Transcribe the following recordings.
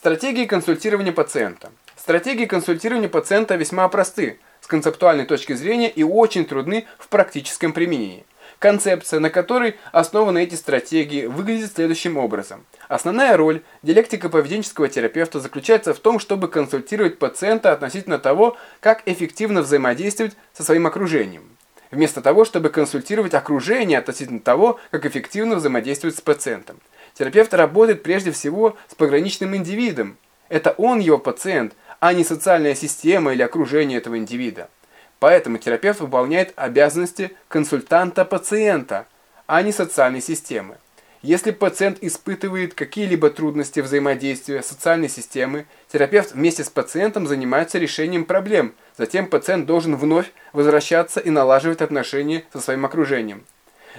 Стратегии консультирования пациента. Стратегии консультирования пациента весьма просты с концептуальной точки зрения и очень трудны в практическом применении. Концепция, на которой основаны эти стратегии, выглядит следующим образом. Основная роль диалектико-поведенческого терапевта заключается в том, чтобы консультировать пациента относительно того, как эффективно взаимодействовать со своим окружением. Вместо того, чтобы консультировать окружение относительно того, как эффективно взаимодействовать с пациентом. Терапевт работает прежде всего с пограничным индивидом. Это он его пациент, а не социальная система или окружение этого индивида. Поэтому терапевт выполняет обязанности консультанта-пациента, а не социальной системы. Если пациент испытывает какие-либо трудности взаимодействия социальной системы, терапевт вместе с пациентом занимается решением проблем. Затем пациент должен вновь возвращаться и налаживать отношения со своим окружением.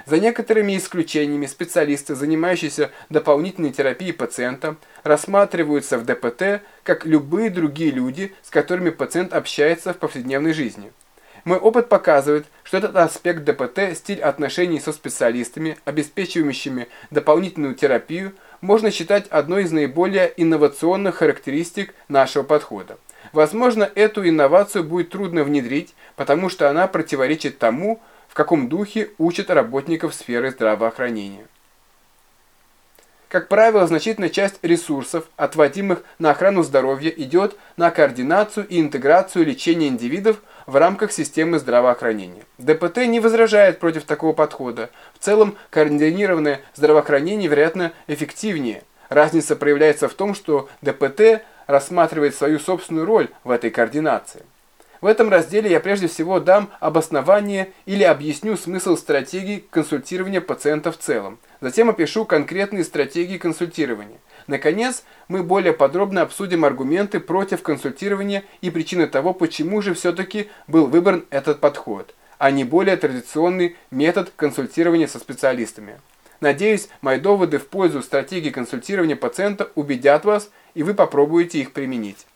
За некоторыми исключениями специалисты, занимающиеся дополнительной терапией пациента, рассматриваются в ДПТ как любые другие люди, с которыми пациент общается в повседневной жизни. Мой опыт показывает, что этот аспект ДПТ, стиль отношений со специалистами, обеспечивающими дополнительную терапию, можно считать одной из наиболее инновационных характеристик нашего подхода. Возможно, эту инновацию будет трудно внедрить, потому что она противоречит тому, в каком духе учат работников сферы здравоохранения. Как правило, значительная часть ресурсов, отводимых на охрану здоровья, идет на координацию и интеграцию лечения индивидов в рамках системы здравоохранения. ДПТ не возражает против такого подхода. В целом, координированное здравоохранение, вероятно, эффективнее. Разница проявляется в том, что ДПТ рассматривает свою собственную роль в этой координации. В этом разделе я прежде всего дам обоснование или объясню смысл стратегии консультирования пациента в целом. Затем опишу конкретные стратегии консультирования. Наконец, мы более подробно обсудим аргументы против консультирования и причины того, почему же все-таки был выбран этот подход, а не более традиционный метод консультирования со специалистами. Надеюсь, мои доводы в пользу стратегии консультирования пациента убедят вас, и вы попробуете их применить.